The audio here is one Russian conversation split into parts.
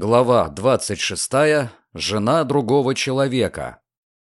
Глава 26. Жена другого человека.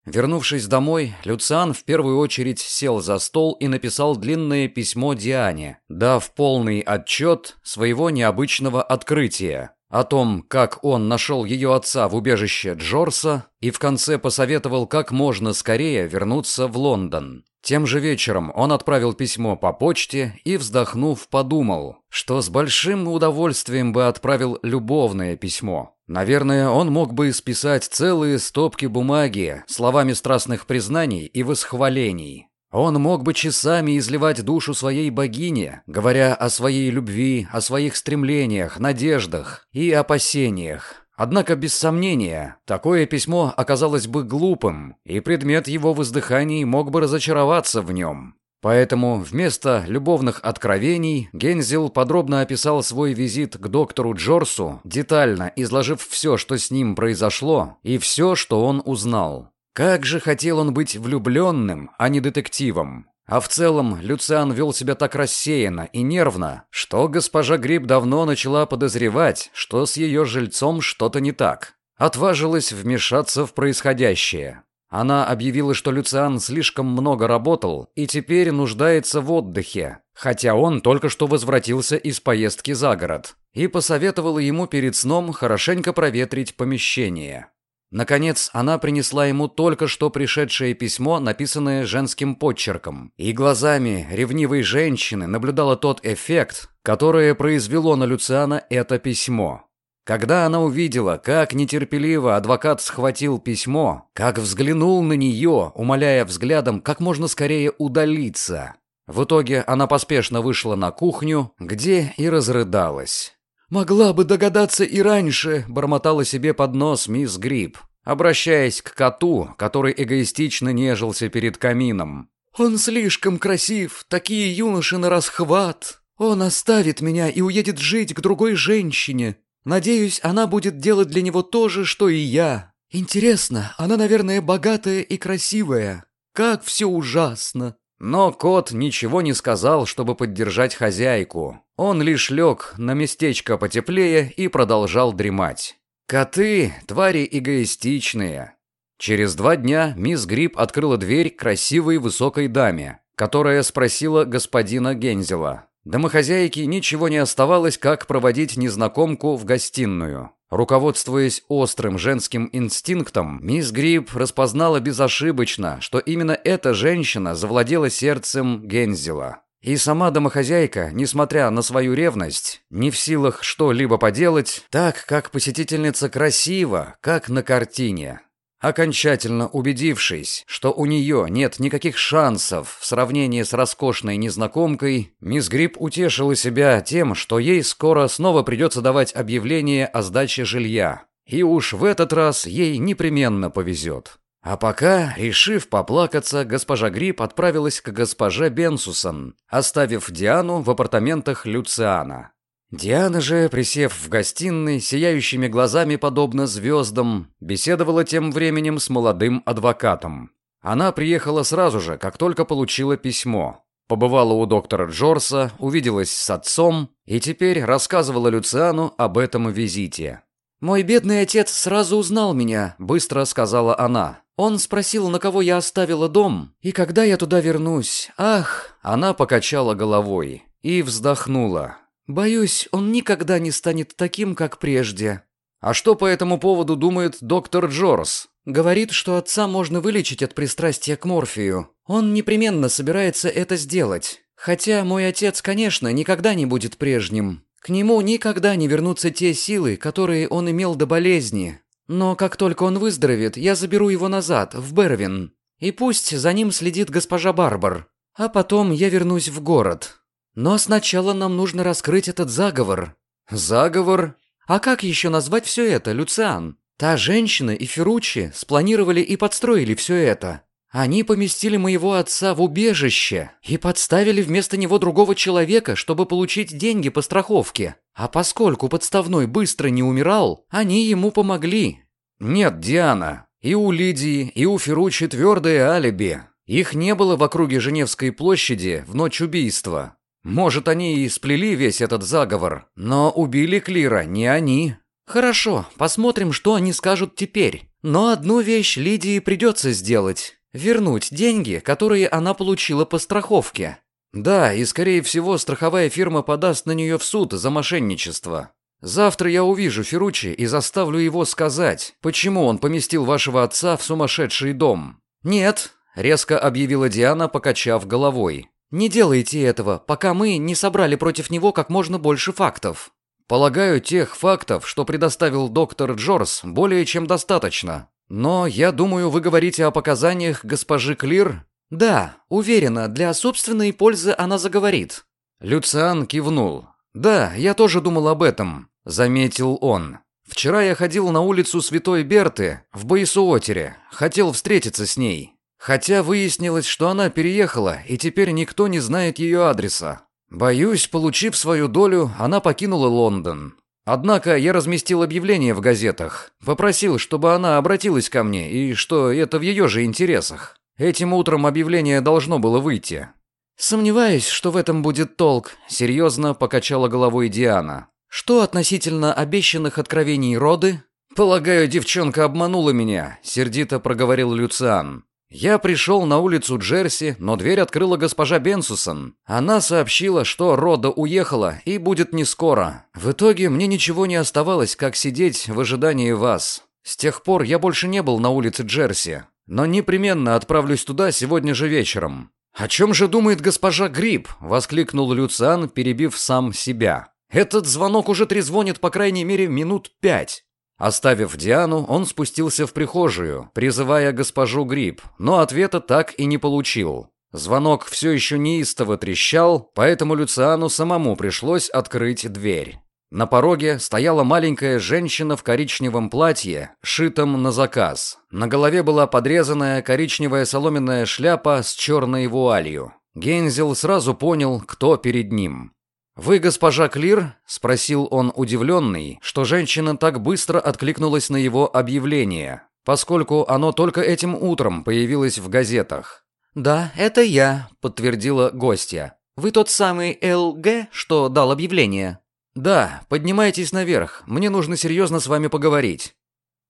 Вернувшись домой, Люциан в первую очередь сел за стол и написал длинное письмо Диане, дав полный отчет своего необычного открытия о том, как он нашел ее отца в убежище Джорса и в конце посоветовал как можно скорее вернуться в Лондон. Тем же вечером он отправил письмо по почте и, вздохнув, подумал, что с большим удовольствием бы отправил любовное письмо. Наверное, он мог бы списать целые стопки бумаги словами страстных признаний и восхвалений. Он мог бы часами изливать душу своей богине, говоря о своей любви, о своих стремлениях, надеждах и опасениях. Однако, без сомнения, такое письмо оказалось бы глупым, и предмет его воздыханий мог бы разочароваться в нем. Поэтому вместо любовных откровений Гензел подробно описал свой визит к доктору Джорсу, детально изложив все, что с ним произошло, и все, что он узнал. Как же хотел он быть влюбленным, а не детективом. А в целом, Люциан вел себя так рассеянно и нервно, что госпожа Гриб давно начала подозревать, что с ее жильцом что-то не так. Отважилась вмешаться в происходящее. Она объявила, что Люциан слишком много работал и теперь нуждается в отдыхе, хотя он только что возвратился из поездки за город, и посоветовала ему перед сном хорошенько проветрить помещение. Наконец, она принесла ему только что пришедшее письмо, написанное женским подчерком, и глазами ревнивой женщины наблюдала тот эффект, который произвело на Люциана это письмо. Когда она увидела, как нетерпеливо адвокат схватил письмо, как взглянул на нее, умоляя взглядом как можно скорее удалиться, в итоге она поспешно вышла на кухню, где и разрыдалась. «Могла бы догадаться и раньше», — бормотала себе под нос мисс Гриб, обращаясь к коту, который эгоистично нежился перед камином. «Он слишком красив, такие юноши на расхват. Он оставит меня и уедет жить к другой женщине. Надеюсь, она будет делать для него то же, что и я. Интересно, она, наверное, богатая и красивая. Как все ужасно!» Но кот ничего не сказал, чтобы поддержать хозяйку. Он лишь лег на местечко потеплее и продолжал дремать. Коты – твари эгоистичные. Через два дня мисс Гриб открыла дверь красивой высокой даме, которая спросила господина Гензела. Домохозяйке ничего не оставалось, как проводить незнакомку в гостиную. Руководствуясь острым женским инстинктом, мисс Гриб распознала безошибочно, что именно эта женщина завладела сердцем Гензела. И сама домохозяйка, несмотря на свою ревность, не в силах что-либо поделать, так как посетительница красива, как на картине. Окончательно убедившись, что у нее нет никаких шансов в сравнении с роскошной незнакомкой, мисс Гриб утешила себя тем, что ей скоро снова придется давать объявление о сдаче жилья. И уж в этот раз ей непременно повезет. А пока, решив поплакаться, госпожа Гриб отправилась к госпоже Бенсусон, оставив Диану в апартаментах Люциана. Диана же, присев в гостиной, сияющими глазами подобно звездам, беседовала тем временем с молодым адвокатом. Она приехала сразу же, как только получила письмо. Побывала у доктора Джорса, увиделась с отцом и теперь рассказывала Люциану об этом визите. «Мой бедный отец сразу узнал меня», — быстро сказала она. «Он спросил, на кого я оставила дом, и когда я туда вернусь. Ах!» Она покачала головой и вздохнула. Боюсь, он никогда не станет таким, как прежде. А что по этому поводу думает доктор Джорс? Говорит, что отца можно вылечить от пристрастия к морфию. Он непременно собирается это сделать. Хотя мой отец, конечно, никогда не будет прежним. К нему никогда не вернутся те силы, которые он имел до болезни. Но как только он выздоровеет, я заберу его назад, в Бервин. И пусть за ним следит госпожа Барбар. А потом я вернусь в город. Но сначала нам нужно раскрыть этот заговор. Заговор? А как еще назвать все это, Люциан? Та женщина и Ферручи спланировали и подстроили все это. Они поместили моего отца в убежище и подставили вместо него другого человека, чтобы получить деньги по страховке. А поскольку подставной быстро не умирал, они ему помогли. Нет, Диана, и у Лидии, и у Ферручи твердое алиби. Их не было в округе Женевской площади в ночь убийства. Может, они и сплели весь этот заговор, но убили Клира не они. Хорошо, посмотрим, что они скажут теперь. Но одну вещь Лидии придется сделать. Вернуть деньги, которые она получила по страховке. Да, и скорее всего страховая фирма подаст на нее в суд за мошенничество. Завтра я увижу Ферручи и заставлю его сказать, почему он поместил вашего отца в сумасшедший дом. Нет, резко объявила Диана, покачав головой. Не делайте этого, пока мы не собрали против него как можно больше фактов. Полагаю, тех фактов, что предоставил доктор Джорс, более чем достаточно. Но я думаю, вы говорите о показаниях госпожи Клир. Да, уверена, для собственной пользы она заговорит. Люциан кивнул. Да, я тоже думал об этом, заметил он. Вчера я ходил на улицу Святой Берты в Боисуотере, хотел встретиться с ней. Хотя выяснилось, что она переехала, и теперь никто не знает ее адреса. Боюсь, получив свою долю, она покинула Лондон. Однако я разместил объявление в газетах, попросил, чтобы она обратилась ко мне и что это в ее же интересах. Этим утром объявление должно было выйти. Сомневаюсь, что в этом будет толк, серьезно покачала головой Диана. Что относительно обещанных откровений роды? Полагаю, девчонка обманула меня, сердито проговорил Люциан. Я пришел на улицу Джерси, но дверь открыла госпожа Бенсусон. Она сообщила, что Рода уехала и будет не скоро. В итоге мне ничего не оставалось, как сидеть в ожидании вас. С тех пор я больше не был на улице Джерси, но непременно отправлюсь туда сегодня же вечером. О чем же думает госпожа Гриб? воскликнул Люциан, перебив сам себя. Этот звонок уже трезвонит по крайней мере минут пять. Оставив Диану, он спустился в прихожую, призывая госпожу Гриб, но ответа так и не получил. Звонок все еще неистово трещал, поэтому Люциану самому пришлось открыть дверь. На пороге стояла маленькая женщина в коричневом платье, шитом на заказ. На голове была подрезанная коричневая соломенная шляпа с черной вуалью. Гензел сразу понял, кто перед ним. «Вы госпожа Клир?» – спросил он удивленный, что женщина так быстро откликнулась на его объявление, поскольку оно только этим утром появилось в газетах. «Да, это я», – подтвердила гостья. «Вы тот самый ЛГ, что дал объявление?» «Да, поднимайтесь наверх, мне нужно серьезно с вами поговорить».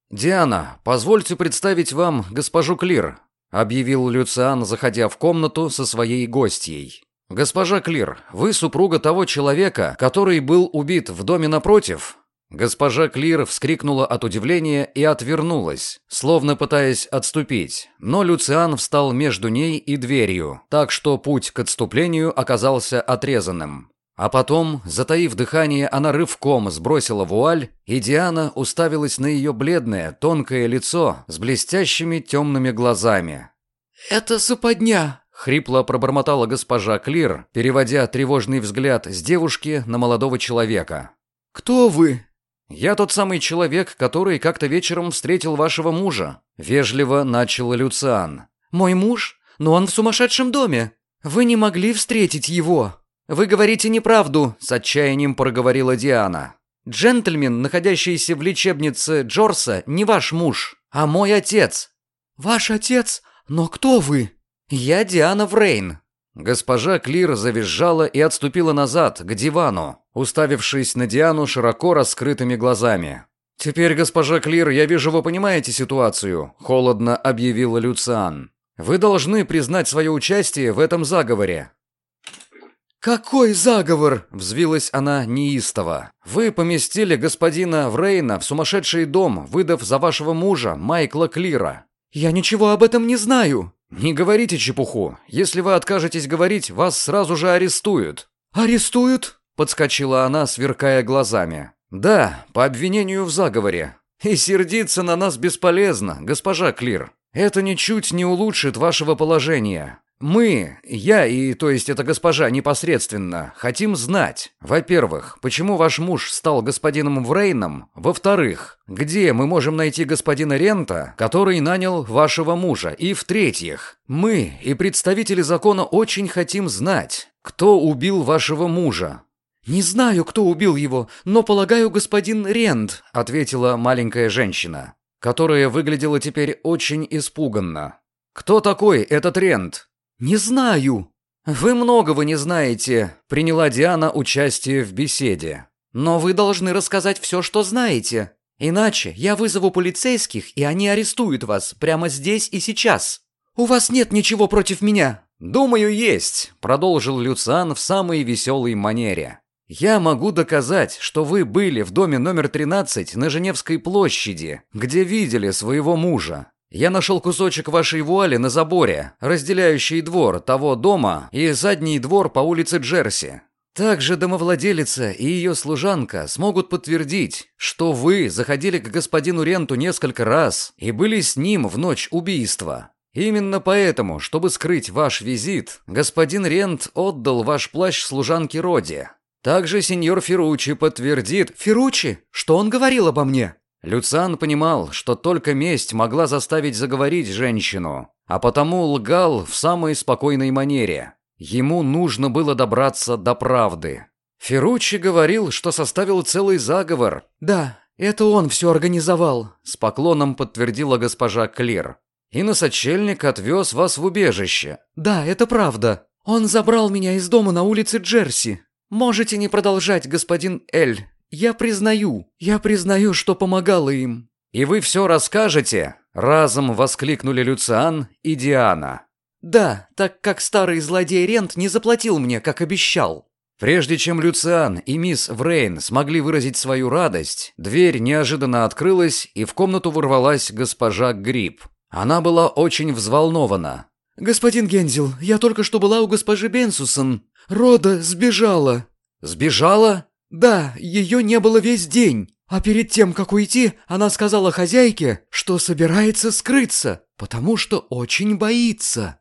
«Диана, позвольте представить вам госпожу Клир», – объявил Люциан, заходя в комнату со своей гостьей. «Госпожа Клир, вы супруга того человека, который был убит в доме напротив?» Госпожа Клир вскрикнула от удивления и отвернулась, словно пытаясь отступить, но Люциан встал между ней и дверью, так что путь к отступлению оказался отрезанным. А потом, затаив дыхание, она рывком сбросила вуаль, и Диана уставилась на ее бледное, тонкое лицо с блестящими темными глазами. «Это западня!» Хрипло пробормотала госпожа Клир, переводя тревожный взгляд с девушки на молодого человека. «Кто вы?» «Я тот самый человек, который как-то вечером встретил вашего мужа», — вежливо начал Люциан. «Мой муж? Но он в сумасшедшем доме. Вы не могли встретить его. Вы говорите неправду», — с отчаянием проговорила Диана. «Джентльмен, находящийся в лечебнице Джорса, не ваш муж, а мой отец». «Ваш отец? Но кто вы?» «Я Диана Врейн». Госпожа Клир завизжала и отступила назад, к дивану, уставившись на Диану широко раскрытыми глазами. «Теперь, госпожа Клир, я вижу, вы понимаете ситуацию», — холодно объявила Люциан. «Вы должны признать свое участие в этом заговоре». «Какой заговор?» — взвилась она неистово. «Вы поместили господина Врейна в сумасшедший дом, выдав за вашего мужа, Майкла Клира». «Я ничего об этом не знаю», «Не говорите чепуху. Если вы откажетесь говорить, вас сразу же арестуют». «Арестуют?» — подскочила она, сверкая глазами. «Да, по обвинению в заговоре. И сердиться на нас бесполезно, госпожа Клир. Это ничуть не улучшит вашего положения. Мы, я и, то есть эта госпожа непосредственно, хотим знать, во-первых, почему ваш муж стал господином Врейном, во-вторых, где мы можем найти господина Рента, который нанял вашего мужа, и в-третьих, мы и представители закона очень хотим знать, кто убил вашего мужа. «Не знаю, кто убил его, но, полагаю, господин Рент», — ответила маленькая женщина, которая выглядела теперь очень испуганно. «Кто такой этот Рент?» «Не знаю». «Вы многого не знаете», — приняла Диана участие в беседе. Но вы должны рассказать все, что знаете. Иначе я вызову полицейских, и они арестуют вас прямо здесь и сейчас. У вас нет ничего против меня?» «Думаю, есть», — продолжил Люциан в самой веселой манере. «Я могу доказать, что вы были в доме номер 13 на Женевской площади, где видели своего мужа. Я нашел кусочек вашей вуали на заборе, разделяющий двор того дома и задний двор по улице Джерси. Также домовладелица и ее служанка смогут подтвердить, что вы заходили к господину Ренту несколько раз и были с ним в ночь убийства. Именно поэтому, чтобы скрыть ваш визит, господин Рент отдал ваш плащ служанке Роди. Также сеньор Ферручи подтвердит... Ферручи? Что он говорил обо мне? Люциан понимал, что только месть могла заставить заговорить женщину, а потому лгал в самой спокойной манере. Ему нужно было добраться до правды. Ферручи говорил, что составил целый заговор. «Да, это он все организовал», — с поклоном подтвердила госпожа Клир. «И насочельник отвез вас в убежище». «Да, это правда. Он забрал меня из дома на улице Джерси. Можете не продолжать, господин Эль. «Я признаю, я признаю, что помогала им». «И вы все расскажете?» — разом воскликнули Люциан и Диана. «Да, так как старый злодей Рент не заплатил мне, как обещал». Прежде чем Люциан и мисс Врейн смогли выразить свою радость, дверь неожиданно открылась, и в комнату ворвалась госпожа Гриб. Она была очень взволнована. «Господин Гензел, я только что была у госпожи Бенсусон. Рода сбежала». «Сбежала?» Да, ее не было весь день. А перед тем, как уйти, она сказала хозяйке, что собирается скрыться, потому что очень боится.